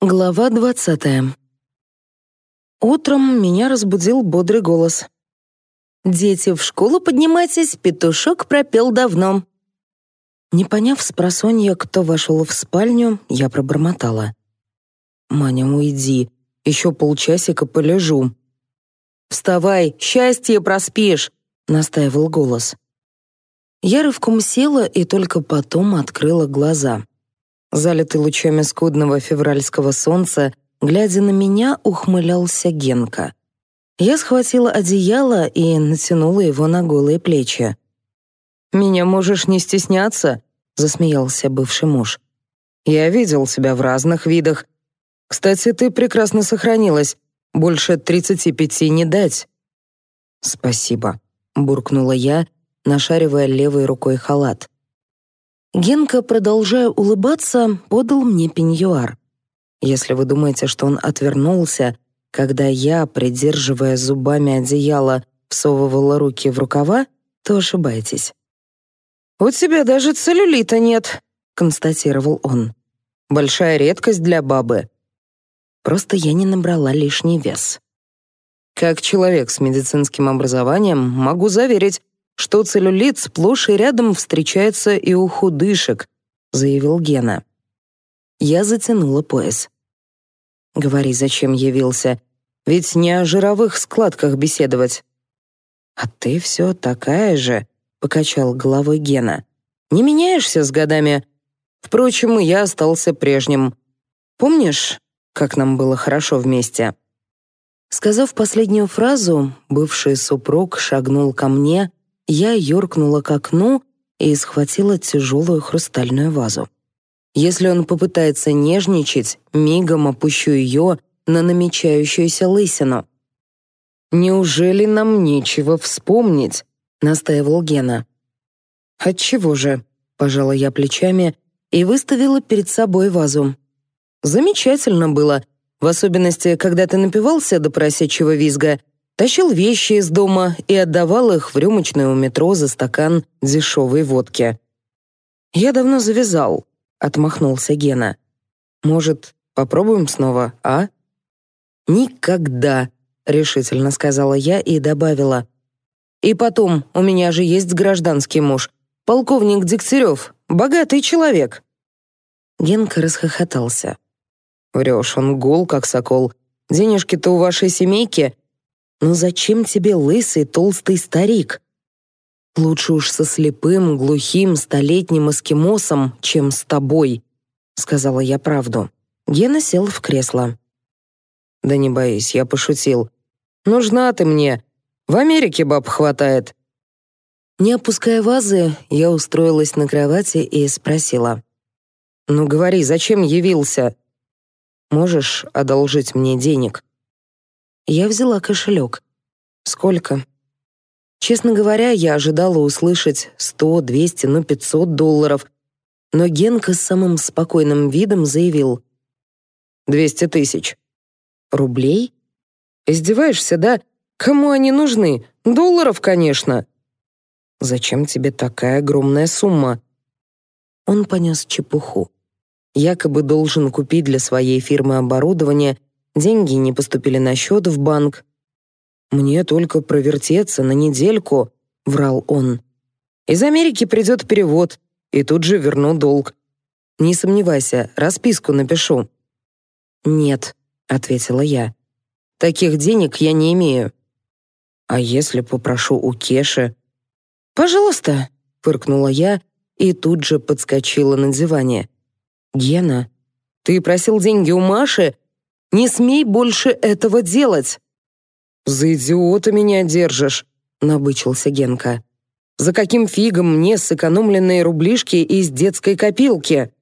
Глава 20. Утром меня разбудил бодрый голос. «Дети, в школу поднимайтесь, петушок пропел давно». Не поняв с просонья, кто вошел в спальню, я пробормотала. «Маня, уйди, еще полчасика полежу». «Вставай, счастье проспишь», — настаивал голос. Я рывком села и только потом открыла глаза. «Открыла глаза». Залитый лучами скудного февральского солнца, глядя на меня, ухмылялся Генка. Я схватила одеяло и натянула его на голые плечи. «Меня можешь не стесняться», — засмеялся бывший муж. «Я видел тебя в разных видах. Кстати, ты прекрасно сохранилась. Больше тридцати пяти не дать». «Спасибо», — буркнула я, нашаривая левой рукой халат. Генка, продолжая улыбаться, подал мне пеньюар. Если вы думаете, что он отвернулся, когда я, придерживая зубами одеяло, всовывала руки в рукава, то ошибаетесь. «У тебя даже целлюлита нет», — констатировал он. «Большая редкость для бабы». Просто я не набрала лишний вес. Как человек с медицинским образованием могу заверить, что целлюлит сплошь и рядом встречается и у худышек, заявил Гена. Я затянула пояс. Говори, зачем явился? Ведь не о жировых складках беседовать. А ты все такая же, покачал головой Гена. Не меняешься с годами. Впрочем, и я остался прежним. Помнишь, как нам было хорошо вместе? Сказав последнюю фразу, бывший супруг шагнул ко мне, я юркнула к окну и схватила тяжелую хрустальную вазу. Если он попытается нежничать, мигом опущу ее на намечающуюся лысину. «Неужели нам нечего вспомнить?» — настаивал Гена. От чего же?» — пожала я плечами и выставила перед собой вазу. «Замечательно было, в особенности, когда ты напивался до поросячьего визга Тащил вещи из дома и отдавал их в рюмочную у метро за стакан дешевой водки. «Я давно завязал», — отмахнулся Гена. «Может, попробуем снова, а?» «Никогда», — решительно сказала я и добавила. «И потом, у меня же есть гражданский муж, полковник Дегтярев, богатый человек». Генка расхохотался. «Врешь, он гол, как сокол. Денежки-то у вашей семейки, но зачем тебе лысый толстый старик? Лучше уж со слепым, глухим, столетним эскимосом, чем с тобой, сказала я правду. Гена сел в кресло. Да не боись, я пошутил. Нужна ты мне. В Америке баб хватает. Не опуская вазы, я устроилась на кровати и спросила: "Ну говори, зачем явился? Можешь одолжить мне денег?" Я взяла кошелек. Сколько? Честно говоря, я ожидала услышать 100, 200, ну 500 долларов. Но Генка с самым спокойным видом заявил. «Двести тысяч». «Рублей?» «Издеваешься, да? Кому они нужны? Долларов, конечно». «Зачем тебе такая огромная сумма?» Он понес чепуху. Якобы должен купить для своей фирмы оборудование Деньги не поступили на счет в банк. «Мне только провертеться на недельку», — врал он. «Из Америки придет перевод, и тут же верну долг. Не сомневайся, расписку напишу». «Нет», — ответила я. «Таких денег я не имею». «А если попрошу у Кеши?» «Пожалуйста», — фыркнула я и тут же подскочила на диване. «Гена, ты просил деньги у Маши не смей больше этого делать!» «За идиота меня держишь!» — набычился Генка. «За каким фигом мне сэкономленные рублишки из детской копилки?»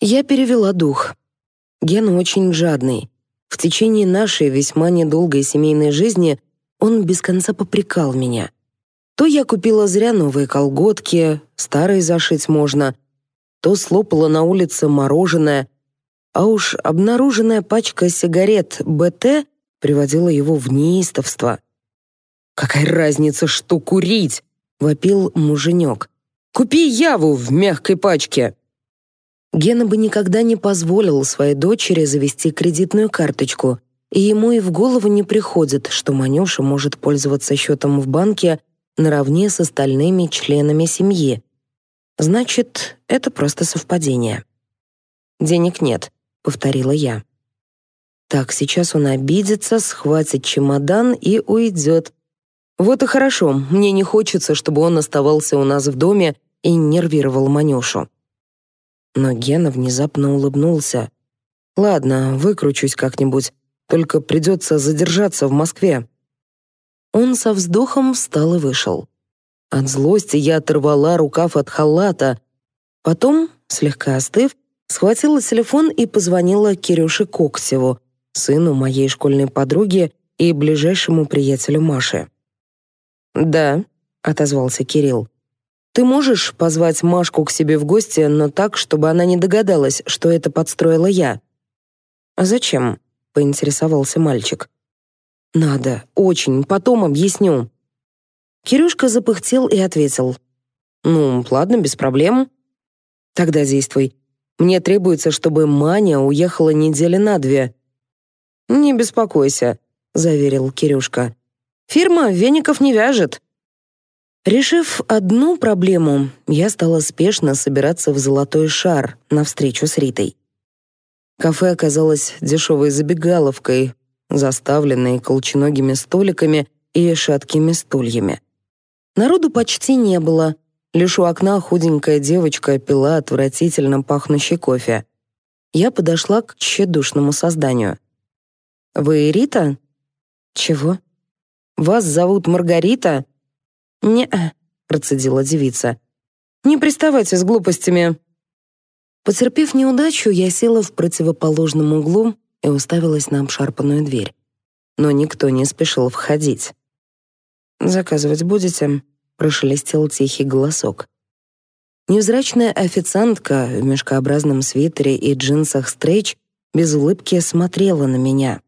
Я перевела дух. Ген очень жадный. В течение нашей весьма недолгой семейной жизни он без конца попрекал меня. То я купила зря новые колготки, старые зашить можно, то слопала на улице мороженое, а уж обнаруженная пачка сигарет БТ приводила его в неистовство. «Какая разница, что курить?» — вопил муженек. «Купи Яву в мягкой пачке!» Гена бы никогда не позволил своей дочери завести кредитную карточку, и ему и в голову не приходит, что Манюша может пользоваться счетом в банке наравне с остальными членами семьи. Значит, это просто совпадение. Денег нет. — повторила я. «Так, сейчас он обидится, схватит чемодан и уйдет. Вот и хорошо, мне не хочется, чтобы он оставался у нас в доме и нервировал Манюшу». Но Гена внезапно улыбнулся. «Ладно, выкручусь как-нибудь, только придется задержаться в Москве». Он со вздохом встал и вышел. От злости я оторвала рукав от халата. Потом, слегка остыв, схватила телефон и позвонила Кирюше Коктеву, сыну моей школьной подруги и ближайшему приятелю Маши. «Да», — отозвался Кирилл. «Ты можешь позвать Машку к себе в гости, но так, чтобы она не догадалась, что это подстроила я?» «А зачем?» — поинтересовался мальчик. «Надо, очень, потом объясню». Кирюшка запыхтел и ответил. «Ну, ладно, без проблем». «Тогда действуй. Мне требуется, чтобы Маня уехала недели на две». «Не беспокойся», — заверил Кирюшка. «Фирма веников не вяжет». Решив одну проблему, я стала спешно собираться в «Золотой шар» на встречу с Ритой. Кафе оказалось дешевой забегаловкой, заставленной колченогими столиками и шаткими стульями. Народу почти не было — Лишь у окна худенькая девочка пила отвратительно пахнущий кофе. Я подошла к тщедушному созданию. «Вы Рита?» «Чего?» «Вас зовут Маргарита?» «Не-а», процедила девица. «Не приставайте с глупостями». Потерпев неудачу, я села в противоположном углу и уставилась на обшарпанную дверь. Но никто не спешил входить. «Заказывать будете?» прошелестел тихий голосок. Невзрачная официантка в мешкообразном свитере и джинсах стрейч без улыбки смотрела на меня.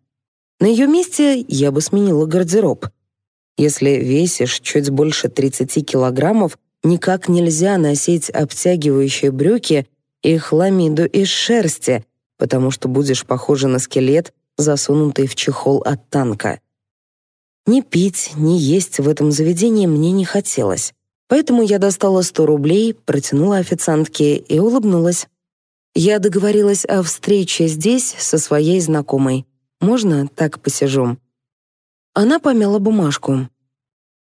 На ее месте я бы сменила гардероб. Если весишь чуть больше 30 килограммов, никак нельзя носить обтягивающие брюки и хламиду из шерсти, потому что будешь похожа на скелет, засунутый в чехол от танка. Ни пить, ни есть в этом заведении мне не хотелось. Поэтому я достала 100 рублей, протянула официантке и улыбнулась. Я договорилась о встрече здесь со своей знакомой. Можно так посижу? Она помяла бумажку.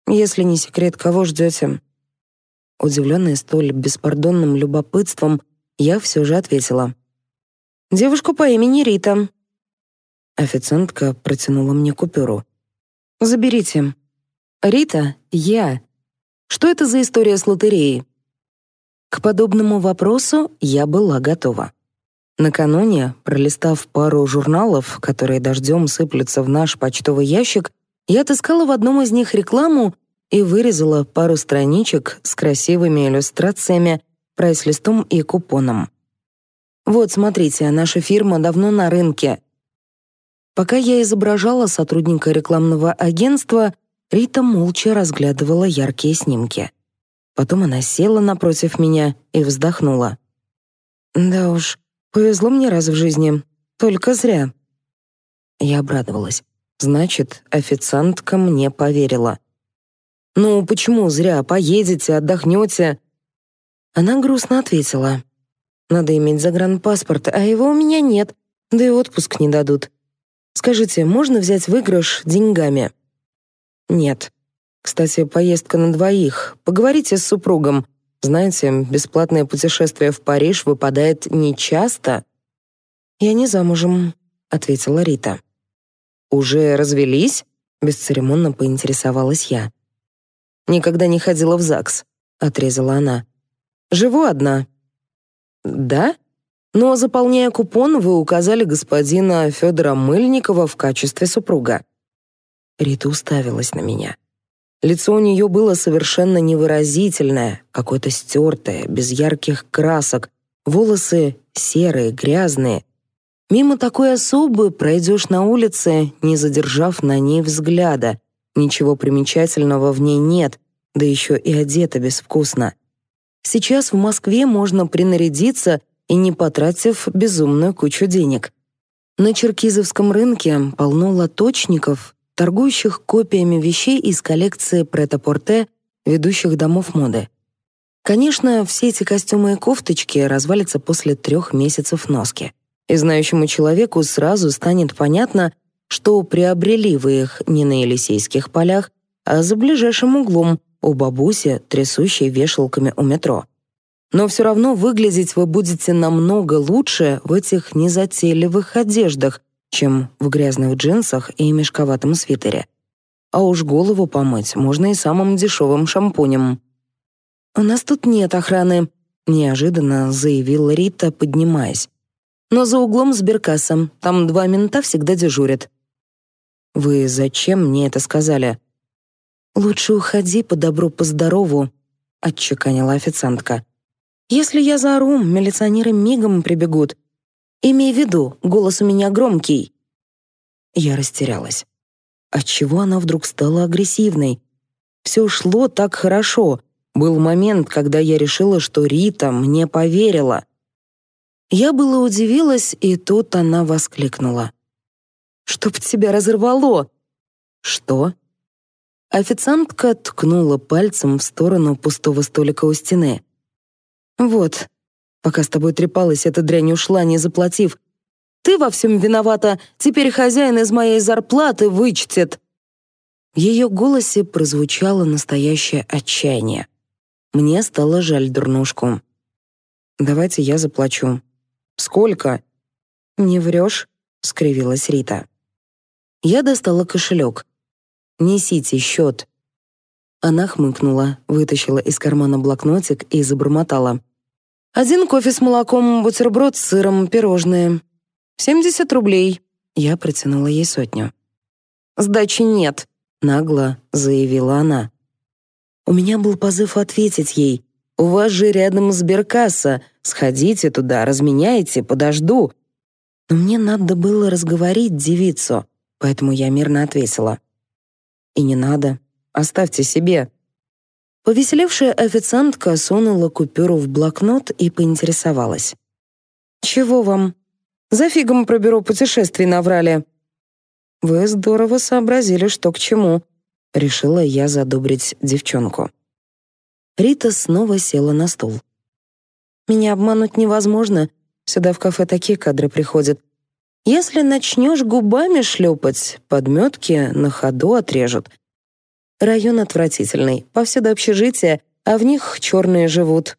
Если не секрет, кого ждете?» Удивленная столь беспардонным любопытством, я все же ответила. «Девушку по имени Рита». Официантка протянула мне купюру. Заберите. Рита, я. Что это за история с лотереей? К подобному вопросу я была готова. Накануне, пролистав пару журналов, которые дождем сыплются в наш почтовый ящик, я отыскала в одном из них рекламу и вырезала пару страничек с красивыми иллюстрациями, прайс-листом и купоном. Вот, смотрите, наша фирма давно на рынке. Пока я изображала сотрудника рекламного агентства, Рита молча разглядывала яркие снимки. Потом она села напротив меня и вздохнула. «Да уж, повезло мне раз в жизни. Только зря». Я обрадовалась. Значит, официантка мне поверила. «Ну, почему зря? Поедете, отдохнете?» Она грустно ответила. «Надо иметь загранпаспорт, а его у меня нет, да и отпуск не дадут. Скажите, можно взять выигрыш деньгами? Нет. Кстати, поездка на двоих. Поговорите с супругом. Знаете, бесплатное путешествие в Париж выпадает нечасто. Я не замужем, ответила Рита. Уже развелись? бесцеремонно поинтересовалась я. Никогда не ходила в ЗАГС, отрезала она. Живу одна. Да? Но, заполняя купон, вы указали господина Федора Мыльникова в качестве супруга. Рита уставилась на меня. Лицо у нее было совершенно невыразительное, какое-то стертое, без ярких красок, волосы серые, грязные. Мимо такой особы пройдешь на улице, не задержав на ней взгляда. Ничего примечательного в ней нет, да еще и одета безвкусно. Сейчас в Москве можно принарядиться — и не потратив безумную кучу денег. На черкизовском рынке полно лоточников, торгующих копиями вещей из коллекции прет-а-порте ведущих домов моды. Конечно, все эти костюмы и кофточки развалятся после трех месяцев носки. И знающему человеку сразу станет понятно, что приобрели вы их не на Елисейских полях, а за ближайшим углом у бабуси, трясущей вешалками у метро — но все равно выглядеть вы будете намного лучше в этих незатейливых одеждах, чем в грязных джинсах и мешковатом свитере. А уж голову помыть можно и самым дешевым шампунем. «У нас тут нет охраны», — неожиданно заявила Рита, поднимаясь. «Но за углом сберкасса, там два мента всегда дежурят». «Вы зачем мне это сказали?» «Лучше уходи по добру, по — отчеканила официантка. Если я заору, милиционеры мигом прибегут. Имей в виду, голос у меня громкий. Я растерялась. Отчего она вдруг стала агрессивной? Все шло так хорошо. Был момент, когда я решила, что Рита мне поверила. Я было удивилась, и тут она воскликнула. «Чтоб тебя разорвало!» «Что?» Официантка ткнула пальцем в сторону пустого столика у стены. Вот, пока с тобой трепалась, эта дрянь ушла, не заплатив. Ты во всем виновата, теперь хозяин из моей зарплаты вычтет. В ее голосе прозвучало настоящее отчаяние. Мне стало жаль дурнушку. «Давайте я заплачу». «Сколько?» «Не врешь», — скривилась Рита. Я достала кошелек. «Несите счет», она хмыкнула, вытащила из кармана блокнотик и забормотала. «Один кофе с молоком, бутерброд с сыром, пирожные. 70 рублей». Я протянула ей сотню. «Сдачи нет», — нагло заявила она. У меня был позыв ответить ей. «У вас же рядом сберкасса. Сходите туда, разменяйте, подожду». Но мне надо было разговорить девицу, поэтому я мирно ответила. «И не надо. Оставьте себе». Повеселевшая официантка сунула купюру в блокнот и поинтересовалась. «Чего вам? За фигом про бюро путешествий наврали». «Вы здорово сообразили, что к чему», — решила я задобрить девчонку. Рита снова села на стул. «Меня обмануть невозможно. Сюда в кафе такие кадры приходят. Если начнешь губами шлепать, подметки на ходу отрежут. Район отвратительный, повсюду общежития, а в них черные живут.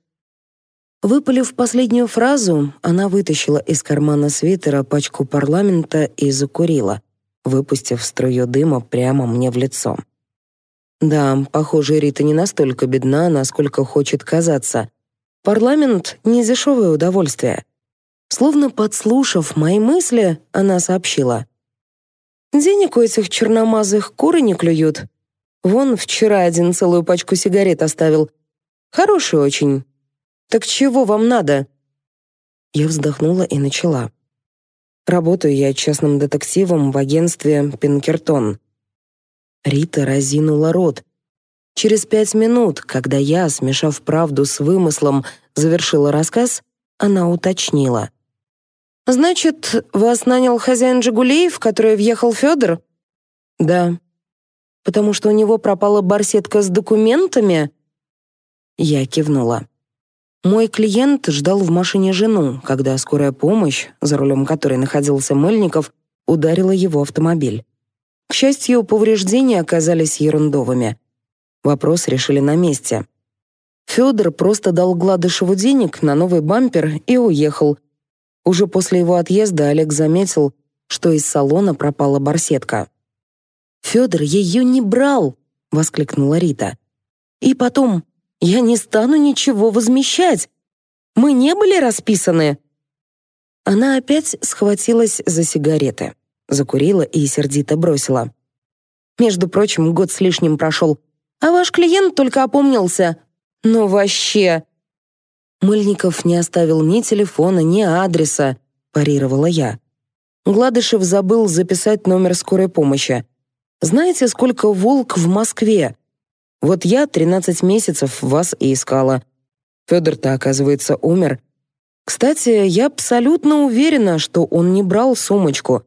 Выпалив последнюю фразу, она вытащила из кармана свитера пачку парламента и закурила, выпустив струю дыма прямо мне в лицо. Да, похоже, Рита не настолько бедна, насколько хочет казаться. Парламент — не дешевое удовольствие. Словно подслушав мои мысли, она сообщила. «Денег у этих черномазых куры не клюют. Вон вчера один целую пачку сигарет оставил. Хороший очень. Так чего вам надо? Я вздохнула и начала. Работаю я частным детективом в агентстве Пинкертон. Рита разинула рот. Через пять минут, когда я, смешав правду с вымыслом, завершила рассказ, она уточнила: "Значит, вас нанял хозяин Жигулей, в который въехал Федор?» «Да», потому что у него пропала барсетка с документами?» Я кивнула. Мой клиент ждал в машине жену, когда скорая помощь, за рулем которой находился Мельников ударила его автомобиль. К счастью, повреждения оказались ерундовыми. Вопрос решили на месте. Федор просто дал Гладышеву денег на новый бампер и уехал. Уже после его отъезда Олег заметил, что из салона пропала барсетка. Федор ее не брал!» — воскликнула Рита. «И потом, я не стану ничего возмещать! Мы не были расписаны!» Она опять схватилась за сигареты, закурила и сердито бросила. «Между прочим, год с лишним прошел, а ваш клиент только опомнился. Ну вообще!» «Мыльников не оставил ни телефона, ни адреса», — парировала я. Гладышев забыл записать номер скорой помощи. Знаете, сколько волк в Москве? Вот я 13 месяцев вас и искала. Федор-то, оказывается, умер. Кстати, я абсолютно уверена, что он не брал сумочку.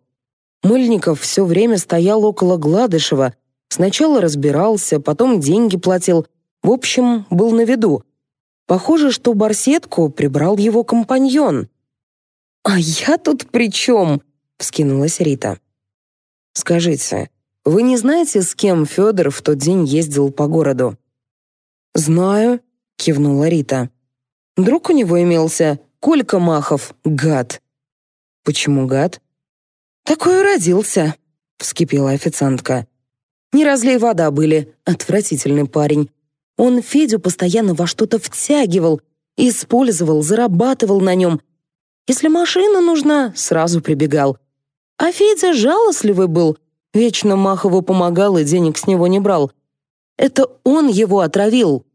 Мыльников все время стоял около Гладышева, сначала разбирался, потом деньги платил. В общем, был на виду. Похоже, что барсетку прибрал его компаньон. «А я тут при чем?» — вскинулась Рита. «Скажите, вы не знаете, с кем Федор в тот день ездил по городу?» «Знаю», — кивнула Рита. «Друг у него имелся, Колька Махов, гад». «Почему гад?» «Такой родился», — вскипела официантка. «Не разлей вода были, отвратительный парень. Он Федю постоянно во что-то втягивал, использовал, зарабатывал на нем. Если машина нужна, сразу прибегал. А Федя жалостливый был — Вечно Махову помогал и денег с него не брал. Это он его отравил.